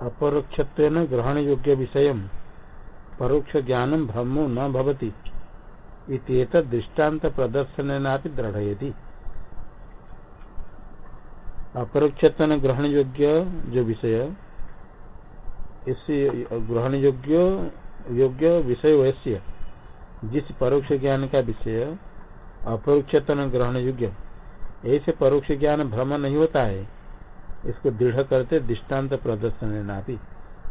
अपरोक्ष ग्रहण योग्य विषय परोक्ष ज्ञान ब्रह्मो न भवति। इत्येत दृष्टांत प्रदर्शन दृढ़यति। अपरोक्ष ग्रहण योग्य जो विषय इसी ग्रहण योग्य योग्य विषय वैश्य जिस परोक्ष ज्ञान का विषय अपरोक्षतन ग्रहण योग्य ऐसे परोक्ष ज्ञान भ्रम नहीं होता है। इसको दृढ़ करते दृष्टांत प्रदर्शन भी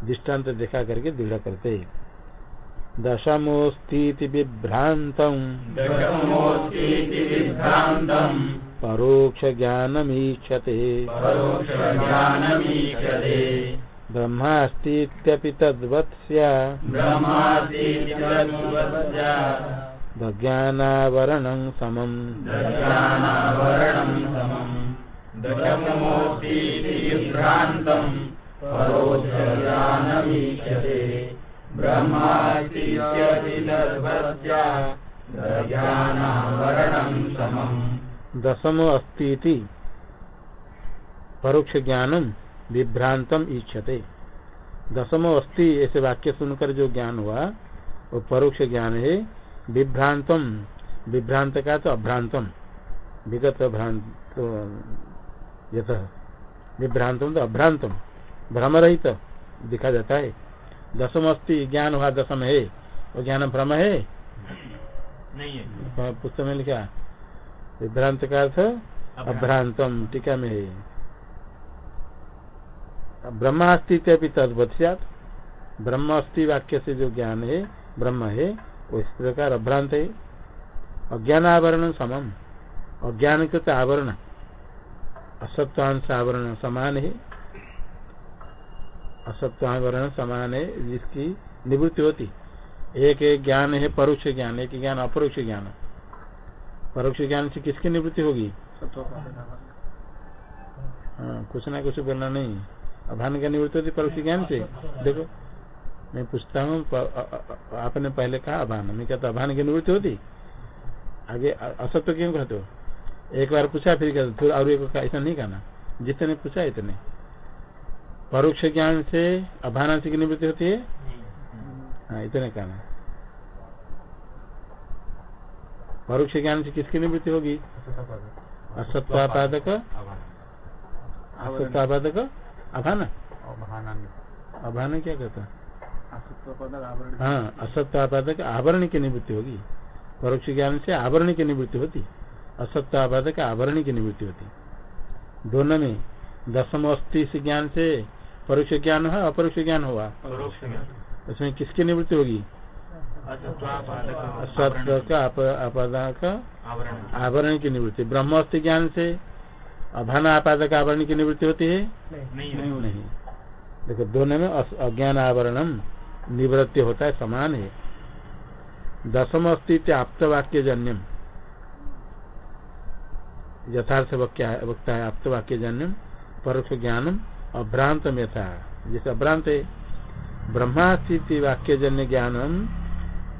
दृष्टांत देखा करके दृढ़ करते। दशमोस्ती विभ्रांत परोक्ष ज्ञानमीक्षते। ब्रह्मास्तीत्यपि तद्वत्स्या। दज्ञानावरणं समम्। दशमो अस्ती परोक्ष ज्ञानम विभ्रांतम इच्छते दसमो अस्थि ऐसे वाक्य सुनकर जो ज्ञान हुआ, वो परोक्ष ज्ञान है। विभ्रांतम विभ्रांत का तो अभ्रांतम। विगत भ्रांत यथ। विभ्रांतम तो अभ्रांतम भ्रम रहित दिखा जाता है। दसम अस्थि ज्ञान हुआ दसम है। वो ज्ञान भ्रम है? नहीं है। पुस्तक में लिखा। विभ्रांत का अर्थ अभ्रांतम टीका में है। ब्रह्मास्तित्व तद्वत ब्रह्म अस्थि वाक्य से जो ज्ञान है ब्रह्म है वो इस प्रकार अभ्रांत है। अज्ञान आवरण समम। अज्ञान कृत आवरण। असत्वांश आवरण समान है। असत्वावरण समान है, जिसकी निवृत्ति होती। एक एक ज्ञान है, परोक्ष ज्ञान, एक ज्ञान अपरोक्ष ज्ञान। परोक्ष ज्ञान से किसकी निवृत्ति होगी? हाँ कुछ ना कुछ बोलना नहीं। अभान का निवृत्ति होती परोक्ष ज्ञान से। देखो, मैं पूछता हूँ आपने पहले कहा अभान। मैं कहता अभान की निवृत्ति होती? आगे असत्य क्यों कहते हो? एक बार पूछा, फिर कहते, फिर और एक ऐसा नहीं कहना जितने पूछा, इतने। परोक्ष ज्ञान से अभान की निवृत्ति होती है? हाँ इतने कहना परोक्ष ज्ञान से किसकी निवृत्ति होगी? असत्वापादक। असत्वापादक अभान। अभान क्या कहता हाँ? असत्वापादक आवरण की निवृत्ति होगी। परोक्ष ज्ञान से आवरण की निवृत्ति होती। असत्वापादक आवरण की निवृत्ति होती। दोनों में दसम अस्थि ज्ञान से परोक्ष ज्ञान हुआ अपरोक्ष ज्ञान हुआ। उसमें किसकी निवृत्ति होगी? असत्व का आपादक आवरण। की निवृत्ति। ब्रह्म अस्थि ज्ञान से अभान आपादक आवरण की निवृत्ति होती है? नहीं। नहीं, नहीं। देखो दोनों में अज्ञान आवरणम निवृत्ति होता है समान है। दसम अस्तित्व आप्त वाक्य जन्यम यथार्थ वक्ता है, आप्त वाक्य जन्यम परोक्ष ज्ञानम अभ्रांत में था जैसे अभ्रांत है ब्रह्मास्थिति वाक्य जन्य ज्ञानम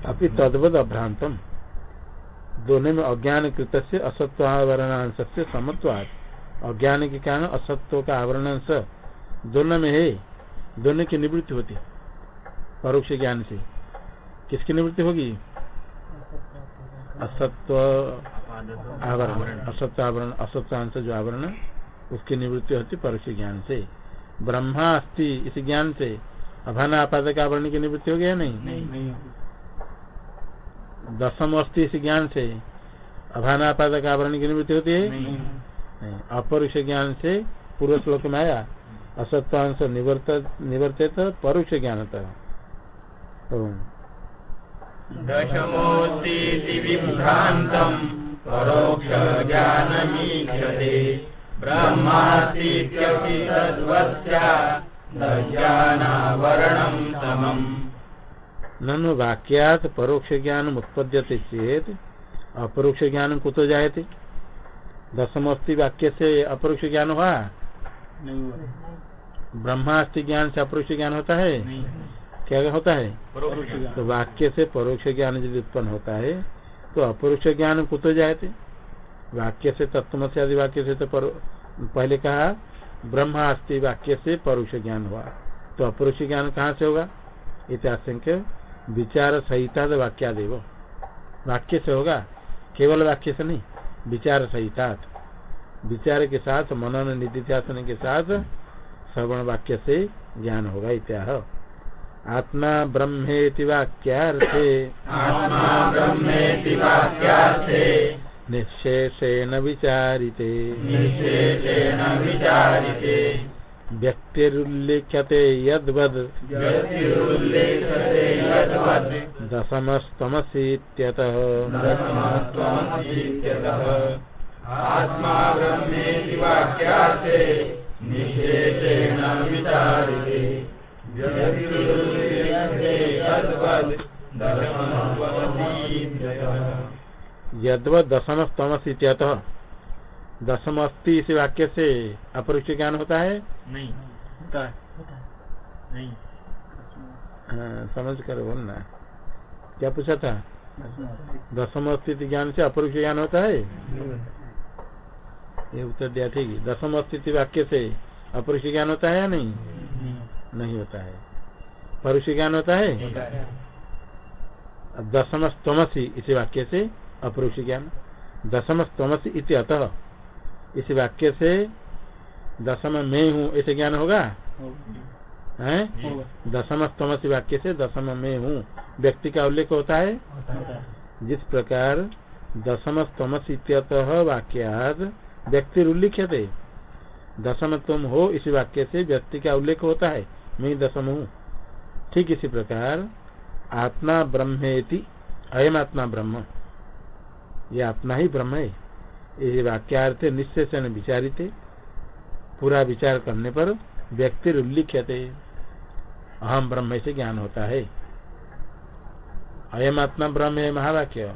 अभी तद्वत अभ्रांतम। दोनों में अज्ञान कृत से असत्वावरणांश से समत्वाद अज्ञान के कारण असत्व का आवरण दोनों में है, दोनों की निवृत्ति होती परोक्ष ज्ञान से। किसकी निवृत्ति होगी? असत्व आवरण असत्व आवरण असत्वांश जो आवरण उसकी निवृत्ति होती परोक्ष ज्ञान से। ब्रह्मा अस्थि इस ज्ञान से। अभान आपादक आवरण की निवृत्ति हो गया नहीं, नहीं, नहीं। दसम अस्थि इस ज्ञान से। अभान आपादक आवरण की निवृत्ति होती है? नहीं। अपरुष ज्ञान से पूर्व श्लोक में आया। असत्वांश निवर्त निवर्तित परोक्ष ज्ञान ननु वाक्यात परोक्ष ज्ञान उत्पद्यते चेत अपरोक्ष ज्ञान कुतो जायते? दसमस्ति वाक्य से अपरोक्ष ज्ञान हुआ ब्रह्मास्ति ज्ञान से अपरोक्ष ज्ञान होता है? क्या होता है? तो वाक्य से परोक्ष ज्ञान यदि उत्पन्न होता है तो अपरोक्ष ज्ञान कुतो जाते वाक्य से तत्व से आदि वाक्य से तो पहले कहा ब्रह्मास्ति वाक्य से परोक्ष ज्ञान हुआ। तो अपरोक्ष ज्ञान कहाँ से होगा? इतिहास विचार सहिता वाक्यादेव। वाक्य से होगा? केवल वाक्य से नहीं, विचार सहिता विचार के साथ मनन निधिध्यासन के साथ, श्रवण वाक्य से ज्ञान होगा इत्याह। आत्मा ब्रह्मेति वाक्यार्थे। आत्मा ब्रह्मेति वाक्यार्थे। निःशेषेण विचारिते। निःशेषेण विचारिते। व्यक्तिरुल्लिख्यते यद्वद्। व्यक्तिरुल्लेखते यद्वद्। दशमस्तमसीत्यतः। दशमत्वमसीत्यतः आत्मा ब्रह्मेति वाक्यार्थे। निःशेषेण विचारिते। व्यक्तिरुल्लेखते यद्वत दशम स्तमस इत्यतः दशम अस्ति इस वाक्य से अपरोक्ष ज्ञान होता है? नहीं। होता है। नहीं। हाँ, समझ कर बोलना क्या पूछा था? दशम अस्तित्व ज्ञान से अपरोक्ष ज्ञान होता है? ये उत्तर दिया ठीक है। दशम अस्तित्व वाक्य से अपरोक्ष ज्ञान होता है या नहीं। नहीं होता है। परोक्ष ज्ञान होता है? दशम स्तमसी इस वाक्य से अपरोक्ष ज्ञान। दशम स्तमसी इति अतः। इस वाक्य से दशम में हूँ ऐसे ज्ञान होगा? है? दशम स्तमसी वाक्य से दशम में हूँ। व्यक्ति का उल्लेख होता है? जिस प्रकार दशम स्तमस इत्यतः वाक्याद व्यक्ति उल्लिखित। है दशम तुम हो इस वाक्य से व्यक्ति का उल्लेख होता है। मैं दशम हूँ। ठीक इसी प्रकार, आत्मा ब्रह्मेति, अयम आत्मा ब्रह्म। ये आत्मा ही ब्रह्म है। ये वाक्यार्थ निश्चय विचारित, पूरा विचार करने पर व्यक्ति उल्लिखित अहम ब्रह्म से ज्ञान होता है। अयम आत्मा ब्रह्म है महावाक्य।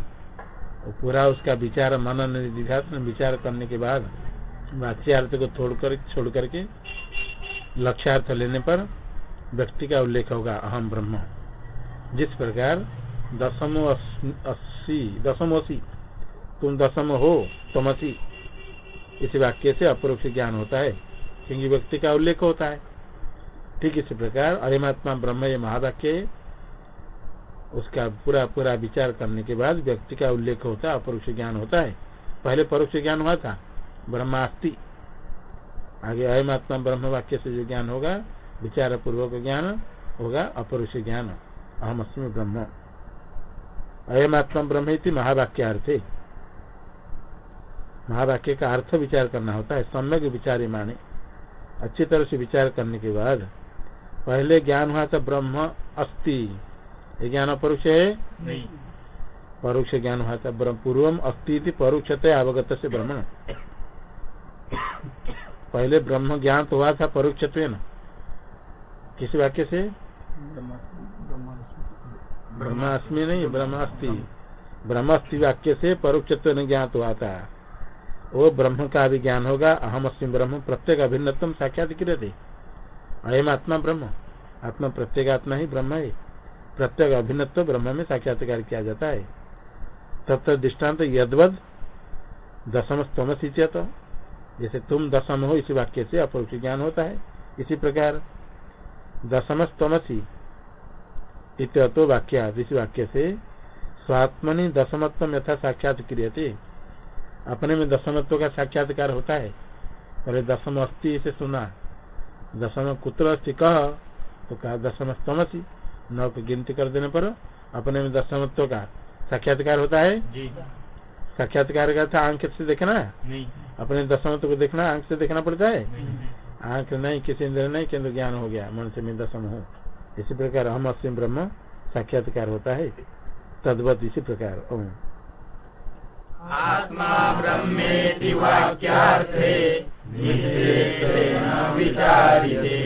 पूरा उसका विचार मनन निधिध्यासन विचार करने के बाद वाच्यार्थ को छोड़कर छोड़ करके लक्ष्यार्थ लेने पर व्यक्ति का उल्लेख होगा, अहम ब्रह्म। जिस प्रकार दशम अस्सी दशम अस्सी तुम दसम हो, तमसी, इस वाक्य से अपरोक्ष ज्ञान होता है, क्योंकि व्यक्ति का उल्लेख होता है। ठीक इसी प्रकार अरिमात्मा ब्रह्म ये महावाक्य उसका पूरा पूरा विचार करने के बाद व्यक्ति का उल्लेख होता है अपरोक्ष ज्ञान होता है। पहले परोक्ष ज्ञान हुआ था, ब्रह्मास्ति। आगे अयमात्मा ब्रह्म वाक्य से जो ज्ञान होगा विचार पूर्वक ज्ञान होगा अपरुष ज्ञान। अहम अस्मी ब्रह्म। अयमात्मा ब्रह्म महावाक्यार्थ। महावाक्य का अर्थ विचार करना होता है सम्यक विचार माने अच्छी तरह से विचार करने के बाद पहले ज्ञान हुआ था ब्रह्म अस्ति। ये ज्ञान परोक्ष है? नहीं। परोक्ष ज्ञान हुआ था पूर्वम अस्ति परोक्ष अवगत से ब्रह्म पहले ब्रह्म ज्ञान तो हुआ था परोक्ष किस वाक्य से? ब्रह्मास्मि नहीं ब्रह्मास्ति। ब्रह्मास्ति वाक्य से परोक्ष ज्ञात हुआ था। वो ब्रह्म का भी ज्ञान होगा अहम अस्म ब्रह्म प्रत्येक अभिन्नतम साक्षात थे। अयम आत्मा ब्रह्म। आत्मा प्रत्येक आत्मा ही ब्रह्म है। प्रत्येक अभिन्नत्व ब्रह्म में साक्षात्कार किया जाता है। तब तक दृष्टांत यदवद दशम स्तमसी जैसे तुम दशम हो इसी वाक्य से अपरोक्ष ज्ञान होता है। इसी प्रकार दशम स्तमसी इतो वाक्य इसी वाक्य से स्वात्मनि दशमत्व यथा साक्षात क्रिय अपने में दशमत्व का साक्षात्कार होता है। पहले दशम अस्थि इसे सुना। दशम कुत्र अस्थि कह तो कहा दशम स्तमसी नौ की गिनती कर देने पर अपने में दशमत्व का साक्षात्कार होता है। जी। साक्षात्कार का था आँख से देखना? नहीं। अपने दशमत्व को देखना आँख से देखना पड़ता है? नहीं। आँख नहीं किसी इंद्र नहीं केंद्र ज्ञान हो गया मन से मैं दशम हूँ। इसी प्रकार हम असीम ब्रह्म साक्षात्कार होता है। तद्वत इसी प्रकार ओम। आत्मा ब्रह्मेति वाक्यार्थे विचारिते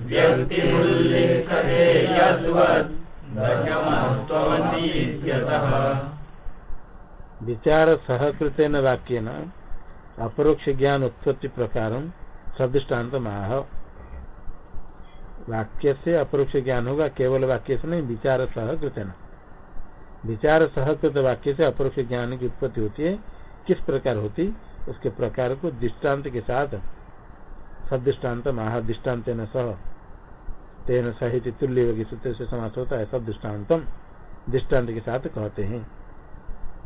व्यक्तिमुल्लिखते यद्वद् विचार सहकृत वाक्य न अपरोक्ष ज्ञान उत्पत्ति प्रकार सदृष्टान्त माह वाक्य से अपरोक्ष ज्ञान होगा, केवल वाक्य से नहीं, विचार सहकृत न विचार सहकृत वाक्य से अपरोक्ष ज्ञान की उत्पत्ति होती है। किस प्रकार होती? उसके प्रकार को दृष्टांत के साथ। सदृष्टान्त महादृष्टान्त न सह। तेन सहित तुल्य योगी सूत्र से समाप्त होता है सब दृष्टान्तम दृष्टांत के साथ कहते हैं।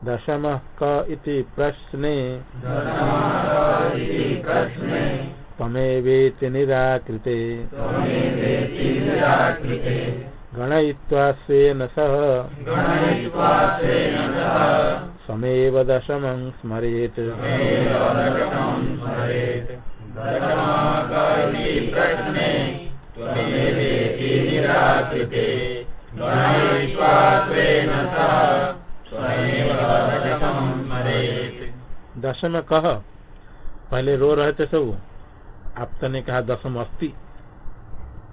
दशम क इति प्रश्ने। तमेवेति निराकृते। गणयित्वा स्वेन सह। समेव दशमं स्मरेत्। दशम कह पहले रो रहे थे सब। आप ने कहा दसम अस्थि।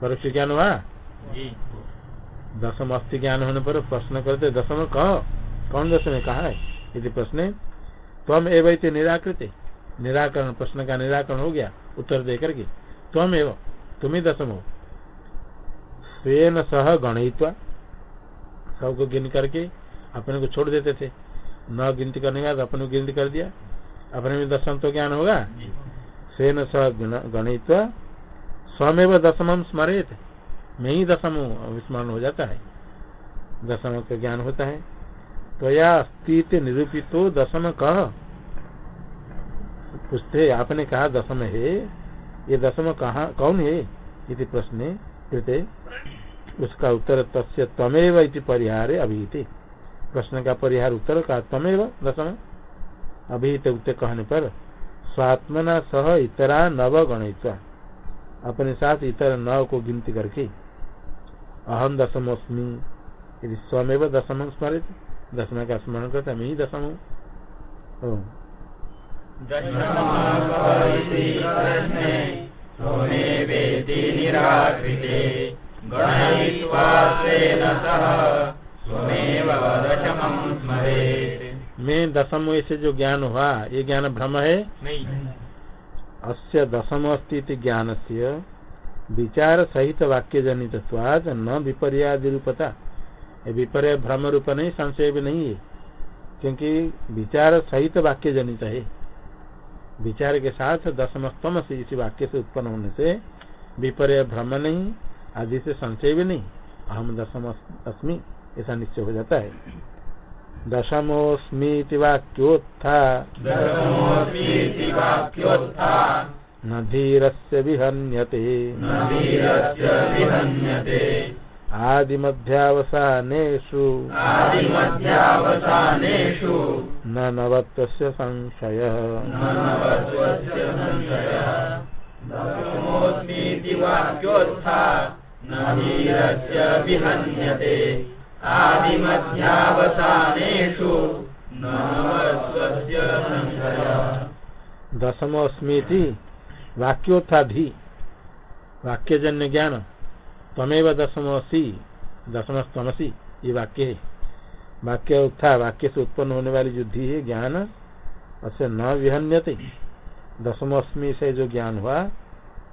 परोक्ष ज्ञान हुआ? दसम अस्थि ज्ञान होने पर प्रश्न करते दसम कह कौन दशम है? कहा है? यदि प्रश्न। है त्वम एवं इति निराकृत। निराकरण प्रश्न का निराकरण हो गया उत्तर दे करके। त्वम एवं तुम ही दशम हो। स्वेन सह गणित्वा सबको गिन करके अपने को छोड़ देते थे। न गिनती करने के बाद अपने को गिनती कर दिया। अपने में दसम तो ज्ञान होगा? जी स्वेन सह गणित्वा स्वमेव दशम स्मरेत। मैं ही दशम स्मरण हो जाता है। दशम का ज्ञान होता है। तो या अस्तित्व निरूपित तो दशम कह पूछते आपने कहा दशम है। ये दशम कहा कौन है? इति प्रश्न कृते उसका उत्तर तस्य तमेव इति परिहारे अभिहिते। प्रश्न का परिहार उत्तर का तमेव दशम? अभिहित उत्तर कहने पर स्वात्मना सह इतरा नव गणित अपने साथ इतर नव को गिनती करके अहम दशम अस्मी यदि स्वमेव दशम स्मरित, दशम का स्मरण करता मैं ही दशम। हूँ त्वमेव दशमं स्मरेत्। मैं दशम से जो ज्ञान हुआ ये ज्ञान भ्रम है? नहीं। अस्य दशम अस्ति ज्ञान से विचार सहित वाक्य जनित न विपर्यादि रूपता विपर्य भ्रम रूप नहीं संशय भी नहीं है क्योंकि विचार सहित वाक्य जनित है। विचार के साथ दशम स्तम से इसी वाक्य से उत्पन्न होने से विपर्य भ्रम नहीं आदि से संशय भी नहीं। अहम दशम अस्मि ऐसा निश्चय हो जाता है। दशमोऽस्मीति वाक्योत्था। न धीरस्य विहन्यते। आदिमध्यावसानेषु। न नवत्वस्य संशयः। न विहन्यते। आदिमध्यावसानेषु नवत्वस्य संशयः। दशमोस्मीति वाक्योत्थाधि वाक्यजन्य ज्ञान तमेव दशम स्तमसी ये वाक्य है। वाक्य उत्था, वाक्य से उत्पन्न होने वाली जो धी है, ज्ञान उससे न विहन्यते। दशमोस्मी से जो ज्ञान हुआ,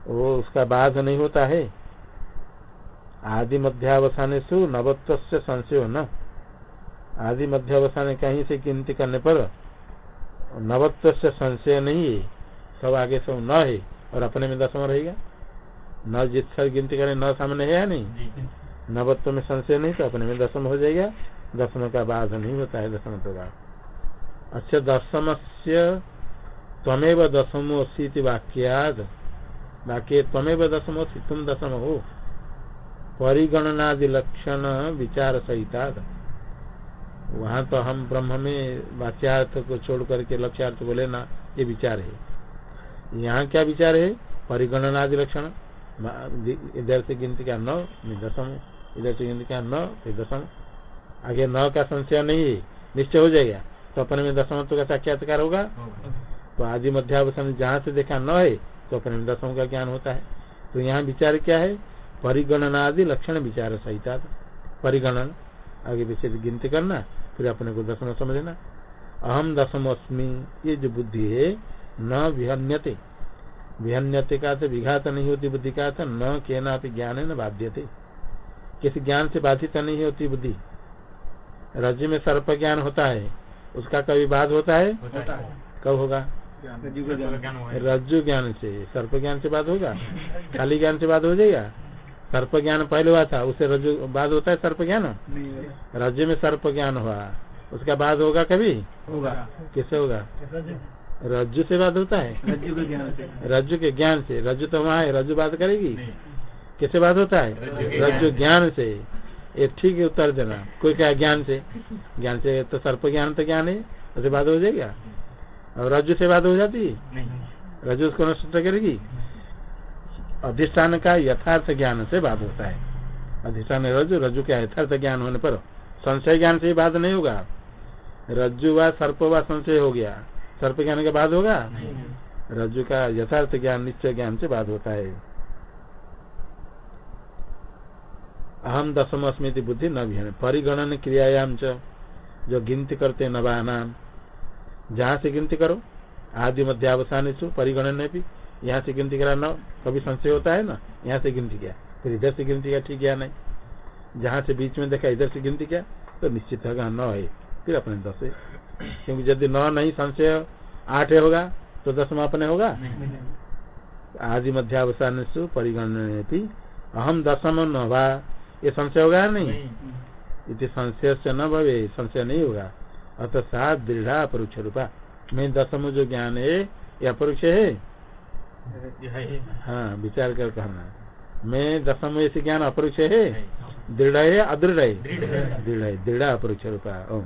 वो उसका बाध नहीं होता है। आदि मध्यावसाने सु नवत्व से संशय न। आदि मध्यावसाने कहीं से गिनती करने पर नवत्व से संशय नहीं है सब आगे सब न है और अपने में दसम रहेगा। न जिस गिनती करें न सामने है या नहीं? नवत्व में संशय नहीं तो अपने में दसम हो जाएगा। दसम का बाध नहीं होता है दसम का बाध अच्छा दसम से तमेव दसमोसी वाक्याद वाक्य तमेव दसमोसी तुम दसम हो। परिगणनादि लक्षण विचार सहिताद वहाँ तो हम ब्रह्म में वाच्यार्थ को छोड़ करके लक्ष्यार्थ को लेना, ये विचार है। यहाँ क्या विचार है? परिगणनादि लक्षण इधर से गिनती का नौ दसम, इधर से गिनती का नौ फिर दसम। आगे नौ का संशय नहीं है, निश्चय हो जाएगा। तो अपने में दसमत्व का साक्षात्कार होगा। तो आदि मध्यावसन जहाँ से देखा न है तो अपने में दसम का ज्ञान होता है। तो यहाँ विचार क्या है? परिगणनादि लक्षण विचार सहिता परिगणन आगे पीछे गिनती करना फिर अपने को दसम समझना अहम दसम अस्मी ये जो बुद्धि है न विहन्यते। विहन्यते का तो विघात नहीं होती बुद्धि का था न कहना ज्ञान है न बाध्यते। किसी ज्ञान से बाधित नहीं होती बुद्धि? राज्य में सर्प ज्ञान होता है उसका कभी बाध होता है? होता है। कब होगा। रज्जु ज्ञान से। सर्प ज्ञान। से। बात होगा? खाली ज्ञान से बात हो जाएगा? सर्प ज्ञान पहले हुआ था उससे रज्जु बाद होता है सर्प ज्ञान। रज्जु में सर्प ज्ञान हुआ। उसका बाद होगा कभी? होगा। किससे होगा? रज्जु से। बात होता है? रज्जु के ज्ञान से। रज्जु के ज्ञान से। रज्जु तो वहाँ है रज्जु बात करेगी। किससे बात होता है? रज्जु ज्ञान। ज्ञान से। ये ठीक है उत्तर देना। कोई क्या ज्ञान से? ज्ञान से तो सर्प ज्ञान तो ज्ञान है। उससे बात हो जाएगा? और रज्जु से बात हो जाती है? रज्जु उसको नष्ट करेगी? अधिष्ठान का यथार्थ ज्ञान से बात होता है। अधिष्ठान रज्जु रज्जु का यथार्थ ज्ञान होने पर संशय ज्ञान से ही बात नहीं होगा। रज्जु व सर्प व संशय हो गया। सर्प ज्ञान के बाद होगा? रज्जु का यथार्थ ज्ञान निश्चय ज्ञान से बात होता है। अहम दसम अस्मृति बुद्धि न भी परिगणन क्रियायाम च। जो गिनती करते नवानाम जहाँ से गिनती करो आदि मध्यावसान परिगणन भी। यहाँ से गिनती करा न कभी संशय होता है ना यहाँ से गिनती क्या। फिर इधर से गिनती क्या ठीक है नहीं? जहाँ से बीच में देखा इधर से गिनती क्या तो निश्चित होगा न है। फिर अपने दस क्योंकि यदि नौ नहीं संशय आठ होगा तो दसवा अपने होगा? आदि मध्यावसान परिगणन भी अहम दसम न वा। ये संशय होगा या नहीं? इति संशय से न भवे संशय नहीं होगा। अतः सात दृढ़ अपरोक्ष रूपा मैं दसम जो ज्ञान है ये अपरोक्ष है। हाँ। विचार कर कहना। मैं दसम ऐसे ज्ञान अपरोक्ष है? दृढ़ है अदृढ़ है? दृढ़ है। दृढ़ है। दृढ़ रूपा। ओम।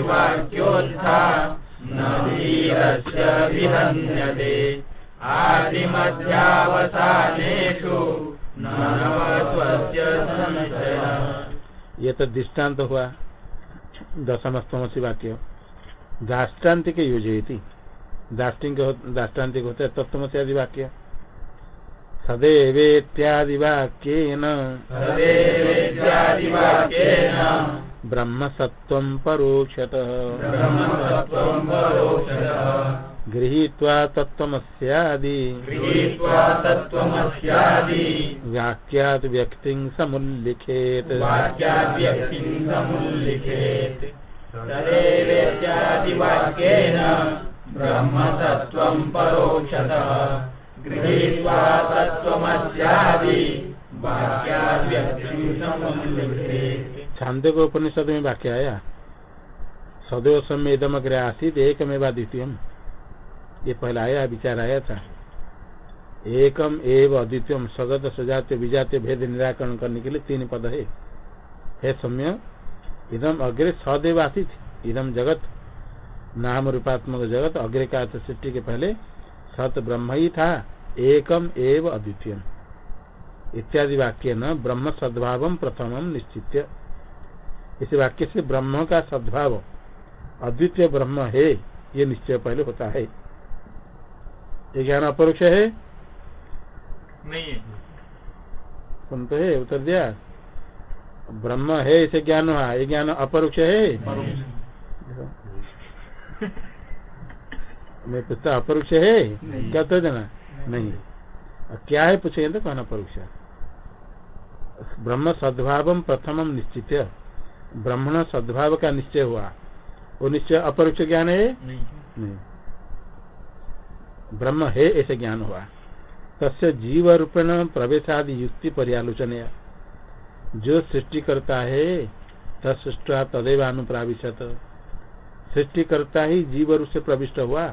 वाक्योत्था संशयः ये तो दृष्टांत हुआ। दसमस्तम से वाक्य। दाष्टान्तिक योजयती। दाष्टिक दाष्टान्तिक होता है तत्व से आदि वाक्य। सदैवेत्यादि वाक्येन ब्रह्म सत्व परोक्षतः। गृहीत्वा तत्वमस्यादि वाक्यात् व्यक्तिं समुल्लिखेत्। समुल्लिखेत्। तदेवेत्यादिवाक्येन ब्रह्मतत्त्वं परोक्षतः। गृहीत्वा को उपनिषद में वाक्य आया सदैव समय इदम अग्र आसित, एकमेवा द्वितीयम ये पहला आया विचार आया था एकम एव अद्वितीयम, सगत, सजात्य, विजात्य, भेद, निराकरण करने के लिए तीन पद है। हे सम्य इदम अग्रे सदैव आसित, इदम जगत। नाम रूपात्मक जगत अग्रे का सृष्टि के पहले सत ब्रह्म ही था एकम एव अद्वितीय इत्यादि वाक्य न ब्रह्म सद्भाव प्रथम निश्चित इस वाक्य से ब्रह्म का सद्भाव अद्वितीय ब्रह्म है ये निश्चय पहले होता है। ये ज्ञान अपरोक्ष है? नहीं है। सुन तो है उत्तर दिया। ब्रह्म है इसे ज्ञान हुआ। ये ज्ञान अपरोक्ष है? मैं पूछता अपरोक्ष है। नहीं। क्या तो देना? नहीं। क्या है पूछेंगे तो कहना परोक्ष ब्रह्म सद्भाव प्रथम निश्चित ब्रह्मण सद्भाव का निश्चय हुआ। वो निश्चय अपरोक्ष ज्ञान है? नहीं। नहीं। ब्रह्म है ऐसे ज्ञान हुआ। तस्य जीव रूपेण प्रवेशादि युक्ति पर्यालोचन जो सृष्टि करता है तत्सृष्टा तदेव अनुप्राविशत सृष्टि करता ही जीव रूप से प्रविष्ट हुआ।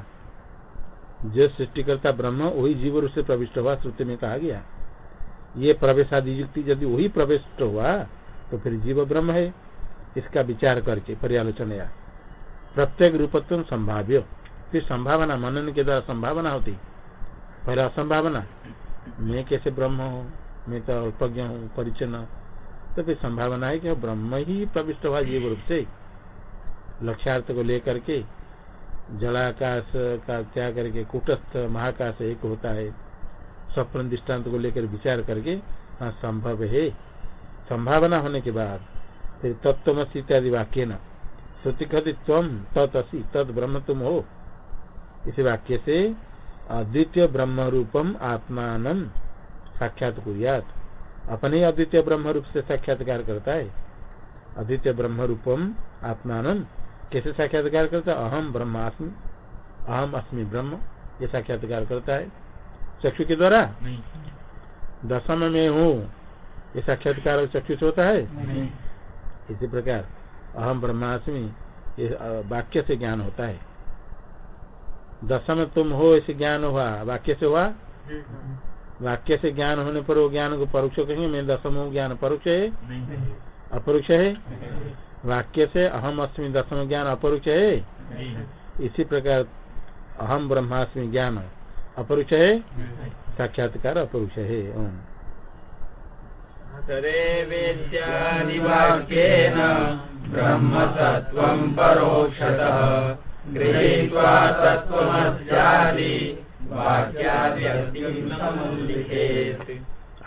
जो सृष्टि करता ब्रह्म, वही जीव रूप से प्रविष्ट हुआ, श्रुति में कहा गया। ये प्रवेशादि युक्ति यदि वही प्रविष्ट हुआ तो फिर जीव ब्रह्म है। इसका विचार करके पर्यालोचन या प्रत्येक रूपत्व संभाव्य। फिर संभावना, मनन के द्वारा संभावना होती। पहले असंभावना मैं कैसे ब्रह्म हूँ? मैं तो अल्पज्ञ हूँ, परिचन्न। तो फिर संभावना है कि ब्रह्म ही प्रविष्ट हुआ जीव रूप से। लक्ष्यार्थ को लेकर के जलाकाश का त्याग करके कुटस्थ महाकाश एक होता है। स्वप्न दृष्टांत को लेकर विचार करके हाँ संभव है। संभावना होने के बाद फिर तत्वमसी इत्यादि वाक्य न। श्रुति कहती तम तत् तद ब्रह्म तुम हो। इस वाक्य से अद्वितीय ब्रह्म रूपम आत्मान साक्षात कुरियात अपने अद्वितीय ब्रह्म रूप से साक्षात्कार करता है। अद्वितीय ब्रह्म रूपम आत्मान कैसे साक्षात्कार करता है? अहम ब्रह्मास्मि अहम अस्मि ब्रह्म ये साक्षात्कार करता है। चक्षु के द्वारा? नहीं। दशम में हूँ ये साक्षात्कार चक्षु से होता है? नहीं। इसी प्रकार अहम ब्रह्मास्मि ये वाक्य से ज्ञान होता है। दशम तुम हो ऐसे ज्ञान हुआ। वाक्य से हुआ? वाक्य से ज्ञान होने पर वो ज्ञान को परोक्ष कहेंगे मैं दशम हूँ ज्ञान परोक्ष है। अपरोक्ष है? वाक्य से अहम अस्मि दशम ज्ञान अपरोक्ष है इसी प्रकार अहम ब्रह्मास्मि ज्ञान अपरोक्ष है साक्षात्कार अपरोक्ष है वेद्यादिवाक्येन ब्रह्मतत्त्वम् परोक्षतः।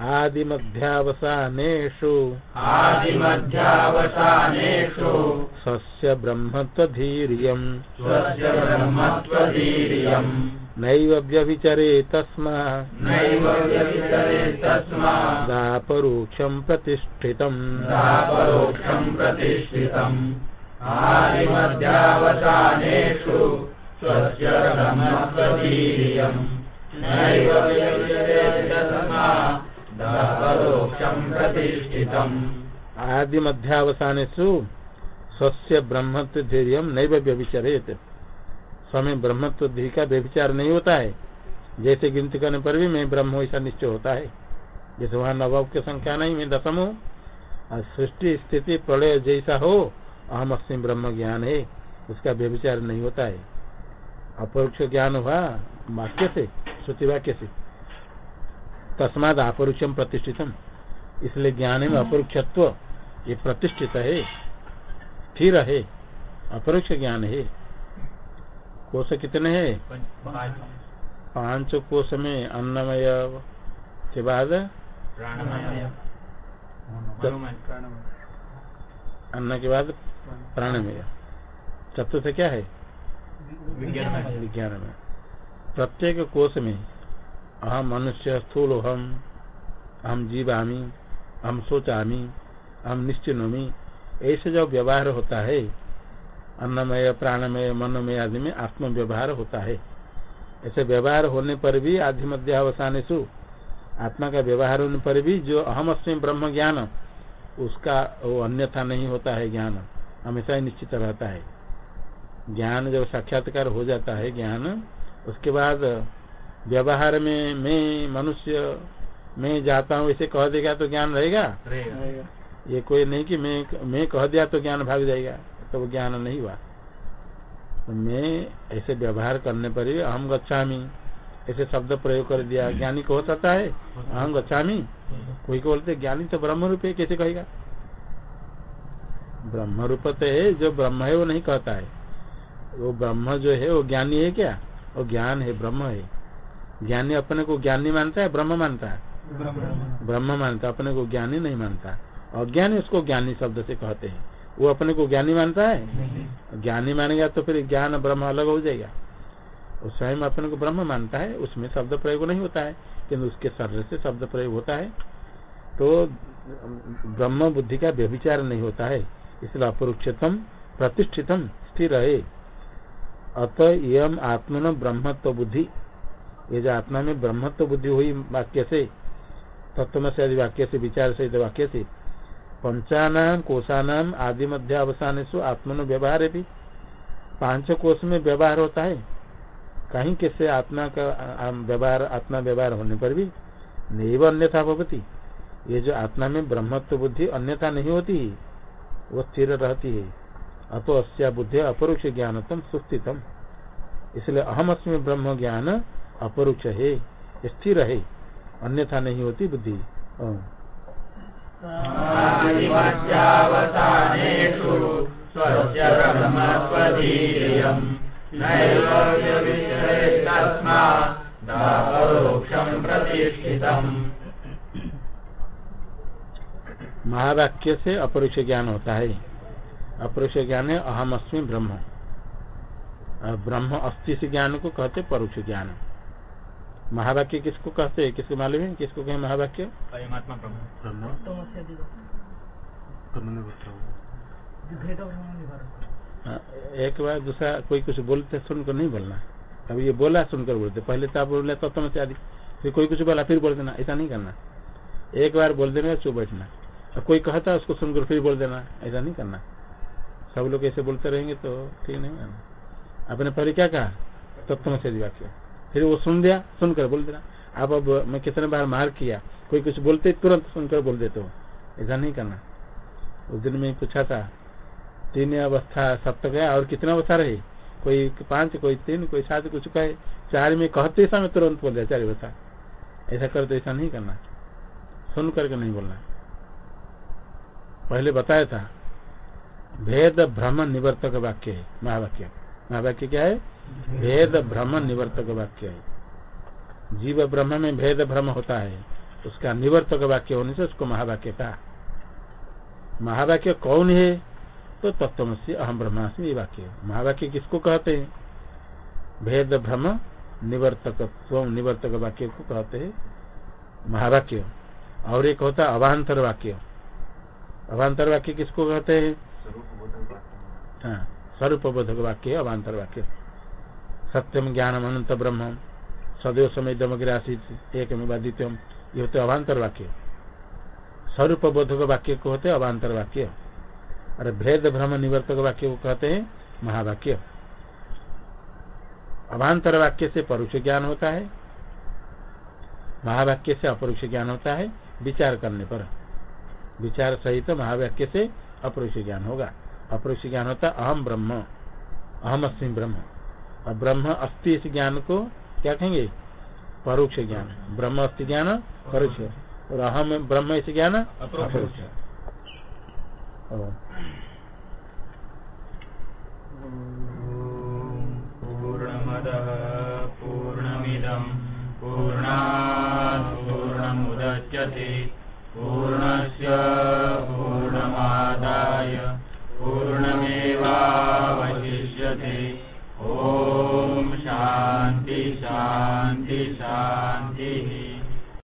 आदि मध्यावसानेषु आदिमध्यावसानेषु। स्वस्य ब्रह्मत्वधीर्यम्। स्वस्य ब्रह्मत्वधीर्यम्। नैव व्यभिचरे तस्मा। नैव व्यभिचरे तस्मात् दापरोक्षम् प्रतिष्ठितम्। परोक्षम् प्रतिष्ठितम्। आदिमध्यावसानेषु। स्वस्य ब्रह्मत्वधीर्यम्। नैव व्यभिचरे प्रतिष्ठितम् आदि मध्यावसानेषु स्वस्य ब्रह्मत्व धैर्य नैव व्यभिचरेत। स्वामी ब्रह्मत्व धी का व्यभिचार नहीं होता है। जैसे गिनती करने पर भी मैं ब्रह्म ऐसा निश्चय होता है। जैसे वहाँ नवव की संख्या नहीं, मैं दसम हूँ। और सृष्टि स्थिति प्रलय जैसा हो, अहम अस्म ब्रह्म ज्ञान है। उसका व्यभिचार नहीं होता है। अपरोक्ष ज्ञान हुआ वाक्य से, श्रुति वाक्य से। तस्माद अपरोक्षम प्रतिष्ठितम। इसलिए ज्ञान में अपरोक्षत्व ये प्रतिष्ठित है स्थिर है अपरोक्ष ज्ञान है। कोश कितने हैं? पाँच। कोश में अन्नमय के बाद? अन्न के बाद प्राणमय। चतुर्थ क्या है? विज्ञान विज्ञान में प्रत्येक कोश में अहम मनुष्य स्थूल हम हम जीवामी हम सोचामी हम निश्चिनोमी ऐसे जो व्यवहार होता है, अन्नमय, प्राणमय, मनोमय आदि में आत्म व्यवहार होता है। ऐसे व्यवहार होने पर भी आदि मध्य अवसान आत्मा का व्यवहार होने पर भी जो अहम अस्मि ब्रह्म ज्ञान उसका वो अन्यथा नहीं होता है ज्ञान, हमेशा ही निश्चित रहता है। ज्ञान जब साक्षात्कार हो जाता है ज्ञान, उसके बाद व्यवहार में मैं मनुष्य मैं जाता हूँ ऐसे कह देगा तो ज्ञान रहेगा? रहेगा। ये कोई नहीं कि मैं मैं कह दिया तो ज्ञान भाग जाएगा तो वो ज्ञान नहीं हुआ। तो मैं ऐसे व्यवहार करने पर ही अहम गच्छामी। ऐसे शब्द प्रयोग कर दिया ज्ञानी को हो सकता है? अहम गच्छामी। कोई को बोलते ज्ञानी तो ब्रह्म रूप है कैसे कहेगा? ब्रह्म रूप तो है जो ब्रह्म है वो नहीं कहता है। वो ब्रह्म जो है वो ज्ञानी है क्या? वो ज्ञान है ब्रह्म है। ज्ञानी अपने को ज्ञानी मानता है ब्रह्म मानता है? ब्रह्म मानता है। अपने को ज्ञानी नहीं मानता अज्ञानी उसको ज्ञानी शब्द से कहते हैं। वो अपने को ज्ञानी मानता है? ज्ञानी मानेगा तो फिर ज्ञान ब्रह्म अलग हो जाएगा। वो स्वयं अपने को ब्रह्म मानता है उसमें शब्द प्रयोग नहीं होता है किन्तु उसके शरीर से शब्द प्रयोग होता है। तो ब्रह्म बुद्धि का व्यभिचार नहीं होता है। इसलिए अपरुक्षतम प्रतिष्ठितम स्थिर है अत यम आत्मन ब्रह्मत्व बुद्धि। ये जो आत्मा में ब्रह्मत्व बुद्धि हुई वाक्य से तत्व से वाक्य से, विचार सहित वाक्य से पंचानाम कोशानाम आदि मध्य अवसान आत्मनो व्यवहार भी। पाँच कोष में व्यवहार होता है। कहीं कैसे आत्मा का व्यवहार, आत्मा व्यवहार होने पर भी नैव अन्यथा भवती। ये जो आत्मा में ब्रह्मत्व बुद्धि अन्यथा नहीं होती, वो स्थिर रहती है। अतो अस्या बुद्धि अपरोक्ष ज्ञानतम सुस्थितम। इसलिए अहम अस्मि ब्रह्म ज्ञान अपरोक्ष है स्थिर है अन्यथा नहीं होती बुद्धि। प्रतिष्ठितम्। महावाक्य से अपरोक्ष ज्ञान होता है। अपरोक्ष ज्ञान है अहम अस्मी ब्रह्म ब्रह्म अस्थि से ज्ञान को कहते परोक्ष ज्ञान। महावाक्य किसको कहते हैं? किसको मालूम है? किसको कहे महावाक्य? परमात्मा ब्रह्म। हाँ, एक बार दूसरा कोई कुछ बोलते सुनकर नहीं बोलना। अब ये बोला सुनकर बोलते। पहले तो आप बोले तत्व से आदि। फिर कोई कुछ बोला फिर बोल देना। ऐसा नहीं करना। एक बार बोल देना चुप बैठना। और कोई कहता उसको सुनकर फिर बोल देना। ऐसा नहीं करना। सब लोग ऐसे बोलते रहेंगे तो ठीक नहीं आपने पहले क्या कहा? तत्व से वाक्य फिर वो सुन दिया, सुनकर बोल देना आप अब मैं कितने बार मार किया, कोई कुछ बोलते तुरंत सुनकर बोल देते हो। ऐसा नहीं करना। उस दिन में पूछा था, तीन अवस्था, सप्त है और कितने अवस्था रही? कोई पाँच, कोई तीन, कोई सात, कुछ कहे। चार में कहते समय तुरंत बोल दिया, चार अवस्था। ऐसा कर तो ऐसा नहीं करना। सुन करके नहीं बोलना। पहले बताया था, भेद भ्रम निवर्तक वाक्य है, महावाक्य। महावाक्य क्या है? भेद भ्रम निवर्तक वाक्य है। जीव ब्रह्म में भेद भ्रम होता है उसका निवर्तक वाक्य होने से उसको महावाक्य का महावाक्य कौन है? तो तत्व से अहम ब्रह्मास्मि वाक्य महावाक्य किसको कहते हैं? भेद भ्रम निवर्तक निवर्तक वाक्य को कहते हैं महावाक्य। और एक होता है अभांतर वाक्य। अभांतर वाक्य किसको कहते हैं? हाँ स्वरूप बोधक वाक्य अभांतर वाक्य। सत्यम ज्ञानम अनंत ब्रह्म सदैव समय दमग्रासित एक में ये होते अभांतर वाक्य। स्वरूप बोधक वाक्य को होते अभांतर वाक्य। और भेद भ्रम निवर्तक वाक्य को कहते हैं, महावाक्य। अभांतर वाक्य से परोक्ष ज्ञान होता है। महावाक्य से अपरोक्ष ज्ञान होता है, विचार करने पर। विचार सहित तो महावाक्य से अपरोक्ष ज्ञान होगा। अपरोक्ष ज्ञान होता अहम ब्रह्म। अहम अस्म ब्रह्म। और ब्रह्म अस्थि इस ज्ञान को क्या कहेंगे? परोक्ष ज्ञान। ब्रह्म अस्थि ज्ञान, परोक्ष। और अहम ब्रह्म इस ज्ञान, अपरोक्ष। पूर्णमदः पूर्णमिदम् पूर्णात् पूर्णमुदच्यते। पूर्णस्य Santi.